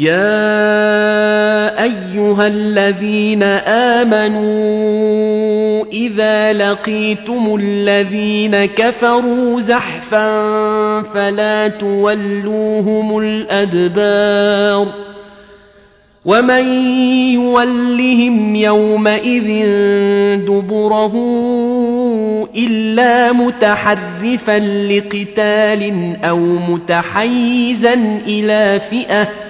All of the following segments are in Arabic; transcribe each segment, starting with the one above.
يا أيها الذين آمنوا إذا لقيتم الذين كفروا زحفا فلا تولوهم الأدبار ومن يولهم يومئذ دبره إلا متحرفا لقتال أو متحيزا إلى فئة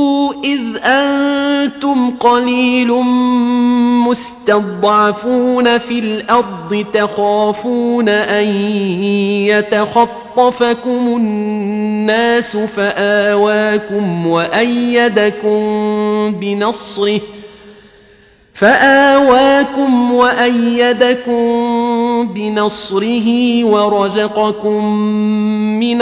إذ أنتم قليل مستضعفون في الأرض تخافون أن يتخطفكم الناس فآواكم وأيدكم بنصره فآواكم وأيدكم بنصره ورزقكم من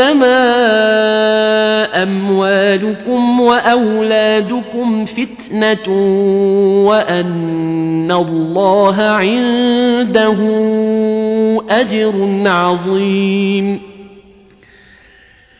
أنما أموالكم وأولادكم فتنة وأن الله عنده أجر عظيم.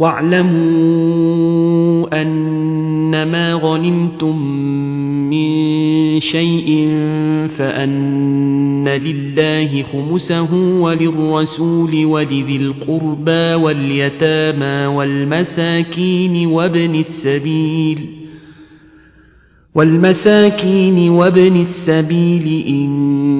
واعلموا أنما غنمتم من شيء فأن لله خمسه وللرسول ولذي القربى واليتامى والمساكين وابن السبيل والمساكين وابن السبيل إن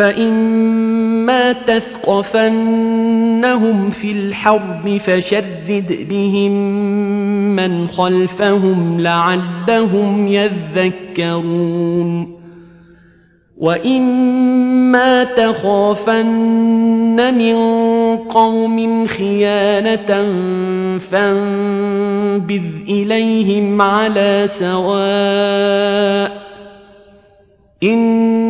فإما تثقفنهم في الحرب فشرد بهم من خلفهم لعلهم يذكرون وإما تخافن من قوم خيانة فانبذ إليهم على سواء إن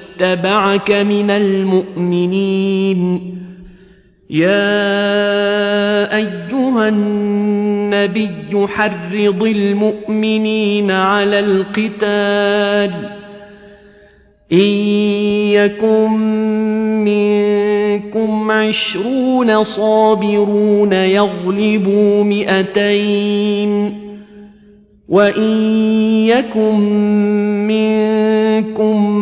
اتبعك من المؤمنين. يا أيها النبي حرض المؤمنين على القتال. إن يكن منكم عشرون صابرون يغلبوا مئتين. وإن يكن منكم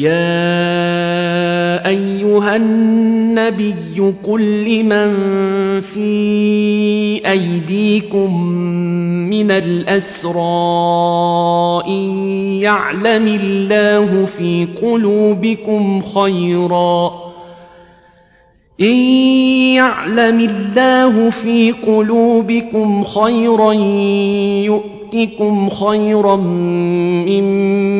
يا أيها النبي قل لمن في أيديكم من الأسرى إن يعلم الله في قلوبكم خيرا إن يعلم الله في قلوبكم خيرا يؤتكم خيرا مما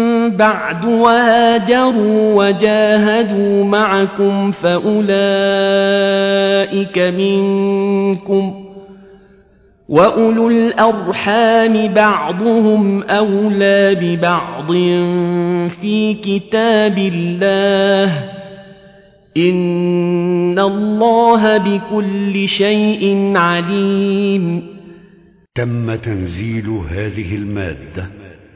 بعد وهاجروا وجاهدوا معكم فأولئك منكم وأولو الأرحام بعضهم أولى ببعض في كتاب الله إن الله بكل شيء عليم. تم تنزيل هذه المادة